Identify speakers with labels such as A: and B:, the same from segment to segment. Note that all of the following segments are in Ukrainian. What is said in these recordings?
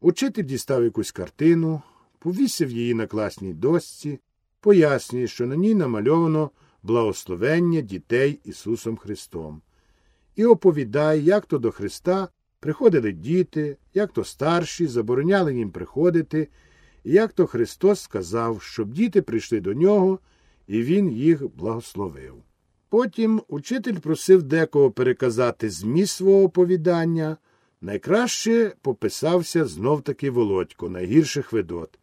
A: Учитель дістав якусь картину, повісив її на класній дошці, пояснює, що на ній намальовано благословення дітей Ісусом Христом, і оповідає, як то до Христа приходили діти, як то старші забороняли їм приходити, і як то Христос сказав, щоб діти прийшли до нього, і Він їх благословив. Потім учитель просив декого переказати зміст свого оповідання. Найкраще пописався знов таки Володько, найгірших видот.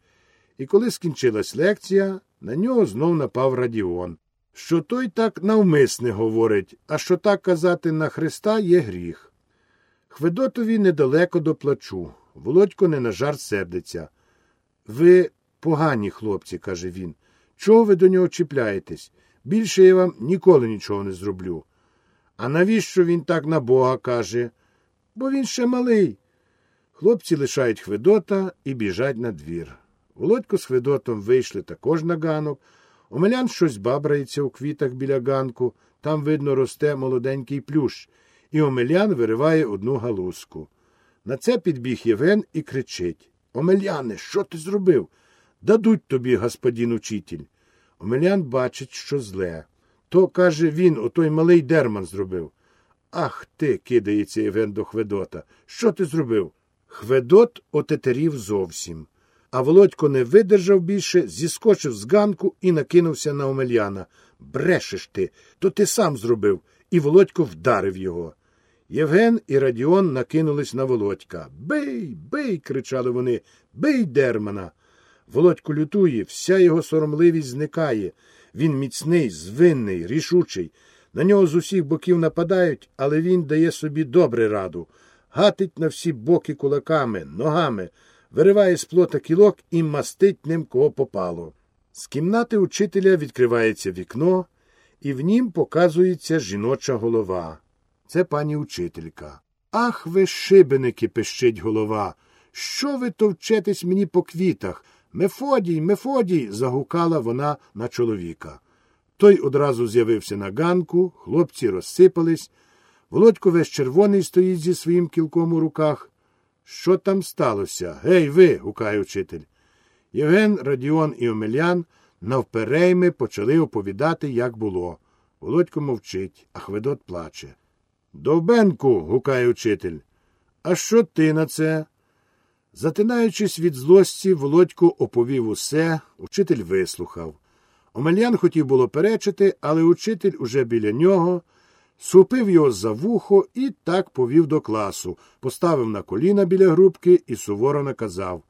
A: І коли скінчилась лекція, на нього знов напав Радіон, що той так навмисне говорить, а що так казати на Христа є гріх. Хведотові недалеко до плачу. Володько не на жарт сердиться. Ви погані хлопці, каже він. Чого ви до нього чіпляєтесь? Більше я вам ніколи нічого не зроблю. А навіщо він так на Бога каже? Бо він ще малий. Хлопці лишають Хведота і біжать на двір. Володько з Хведотом вийшли також на ганок. Омелян щось бабрається у квітах біля ганку, там, видно, росте молоденький плющ, і Омелян вириває одну галузку. На це підбіг Євген і кричить Омеляне, що ти зробив? Дадуть тобі, господин учитель. Омелян бачить, що зле. То, каже, він, отой малий дерман зробив. Ах ти, кидається Євген до Хведота. Що ти зробив? Хведот отетерів зовсім. А Володько не видержав більше, зіскочив з ганку і накинувся на Омельяна. Брешеш ти, то ти сам зробив, і Володько вдарив його. Євген і Радіон накинулись на Володька. Бий, бий. кричали вони. Бий дермана. Володько лютує, вся його соромливість зникає. Він міцний, звинний, рішучий. На нього з усіх боків нападають, але він дає собі добре раду. Гатить на всі боки кулаками, ногами, вириває з плота кілок і мастить ним кого попало. З кімнати учителя відкривається вікно, і в нім показується жіноча голова. Це пані учителька. Ах ви, шибеники, пищить голова. Що ви товчетесь мені по квітах? Мефодій, Мефодій. загукала вона на чоловіка. Той одразу з'явився на ганку, хлопці розсипались. Володько весь червоний стоїть зі своїм кілком у руках. Що там сталося? Гей, ви. гукає учитель. Євген, Радіон і Омелян навперейми почали оповідати, як було. Володько мовчить, а Хведот плаче. Довбенку. гукає учитель. А що ти на це? Затинаючись від злості, Володько оповів усе, учитель вислухав. Омельян хотів було перечити, але учитель уже біля нього схопив його за вухо і так повів до класу, поставив на коліна біля грубки і суворо наказав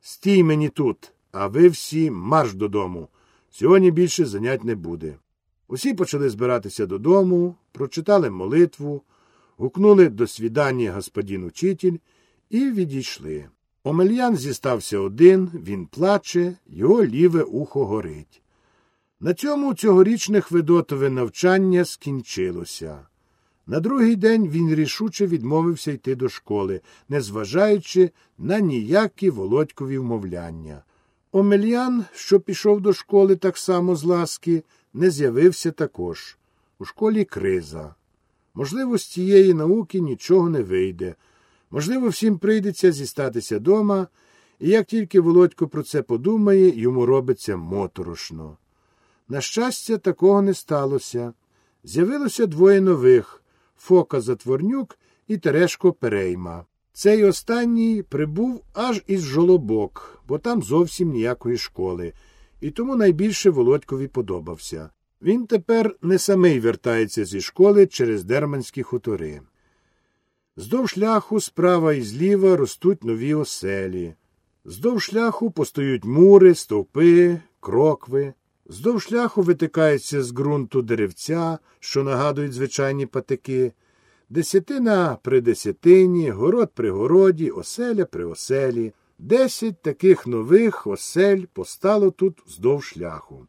A: Стій мені тут, а ви всі марш додому. Сьогодні більше занять не буде. Усі почали збиратися додому, прочитали молитву, гукнули до свідання господин учитель і відійшли. Омельян зістався один, він плаче, його ліве ухо горить. На цьому цьогорічне Хведотове навчання скінчилося. На другий день він рішуче відмовився йти до школи, незважаючи на ніякі володькові вмовляння. Омельян, що пішов до школи так само з ласки, не з'явився також. У школі криза. Можливо, з цієї науки нічого не вийде. Можливо, всім прийдеться зістатися дома, і як тільки Володько про це подумає, йому робиться моторошно. На щастя, такого не сталося. З'явилося двоє нових Фока Затворнюк і Терешко Перейма. Цей останній прибув аж із жолобок, бо там зовсім ніякої школи, і тому найбільше Володькові подобався. Він тепер не самий вертається зі школи через дерманські хутори. Здовж шляху справа і зліва ростуть нові оселі. Здовж шляху постають мури, стовпи, крокви. Здовж шляху витикаються з ґрунту деревця, що нагадують звичайні патики. Десятина при десятині, город при городі, оселя при оселі. Десять таких нових осель постало тут вздовж шляху.